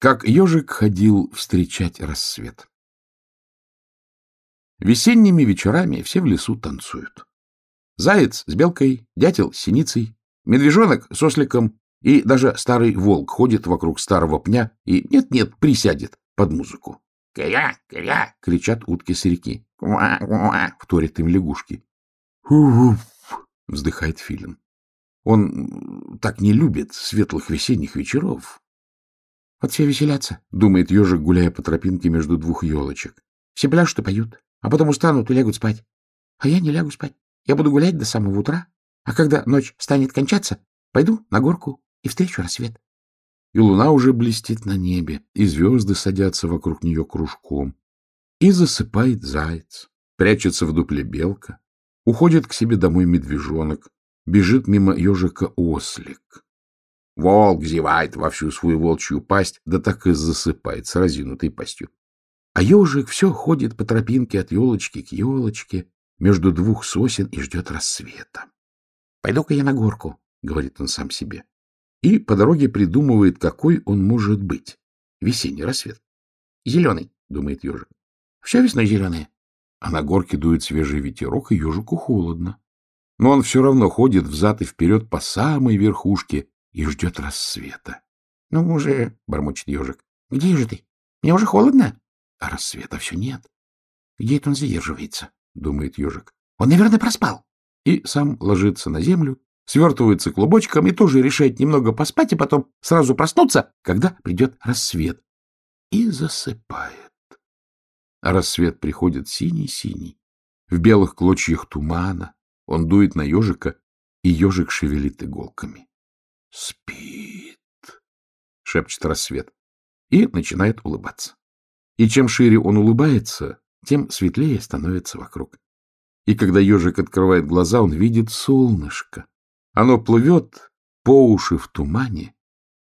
Как ежик ходил встречать рассвет. Весенними вечерами все в лесу танцуют. Заяц с белкой, дятел с синицей, медвежонок с осликом и даже старый волк ходит вокруг старого пня и нет-нет присядет под музыку. «Кыря! Кыря!» — кричат утки с реки. «Ква! Ква!» — вторят им лягушки. «Ху-ху!» — вздыхает филин. Он так не любит светлых весенних вечеров. Вот все веселятся, — думает ежик, гуляя по тропинке между двух елочек. Все пляшут и поют, а потом устанут и лягут спать. А я не лягу спать. Я буду гулять до самого утра, а когда ночь станет кончаться, пойду на горку и встречу рассвет. И луна уже блестит на небе, и звезды садятся вокруг нее кружком. И засыпает заяц, прячется в дупле белка, уходит к себе домой медвежонок, бежит мимо ежика ослик. Волк зевает во всю свою волчью пасть, да так и засыпает с разинутой пастью. А ежик все ходит по тропинке от елочки к елочке между двух сосен и ждет рассвета. — Пойду-ка я на горку, — говорит он сам себе. И по дороге придумывает, какой он может быть. Весенний рассвет. — Зеленый, — думает ежик. — Все весной зеленое. А на горке дует свежий ветерок, и ежику холодно. Но он все равно ходит взад и вперед по самой верхушке и ждет рассвета. — Ну уже, — бормочет ежик, — где же ты? Мне уже холодно. А рассвета все нет. Где это он задерживается? — думает ежик. — Он, наверное, проспал. И сам ложится на землю, свертывается клубочком и тоже решает немного поспать, и потом сразу проснуться, когда придет рассвет. И засыпает. А рассвет приходит синий-синий, в белых клочьях тумана. Он дует на ежика, и ежик шевелит иголками. — Спит, — шепчет рассвет, и начинает улыбаться. И чем шире он улыбается, тем светлее становится вокруг. И когда ежик открывает глаза, он видит солнышко. Оно плывет по уши в тумане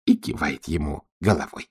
и кивает ему головой.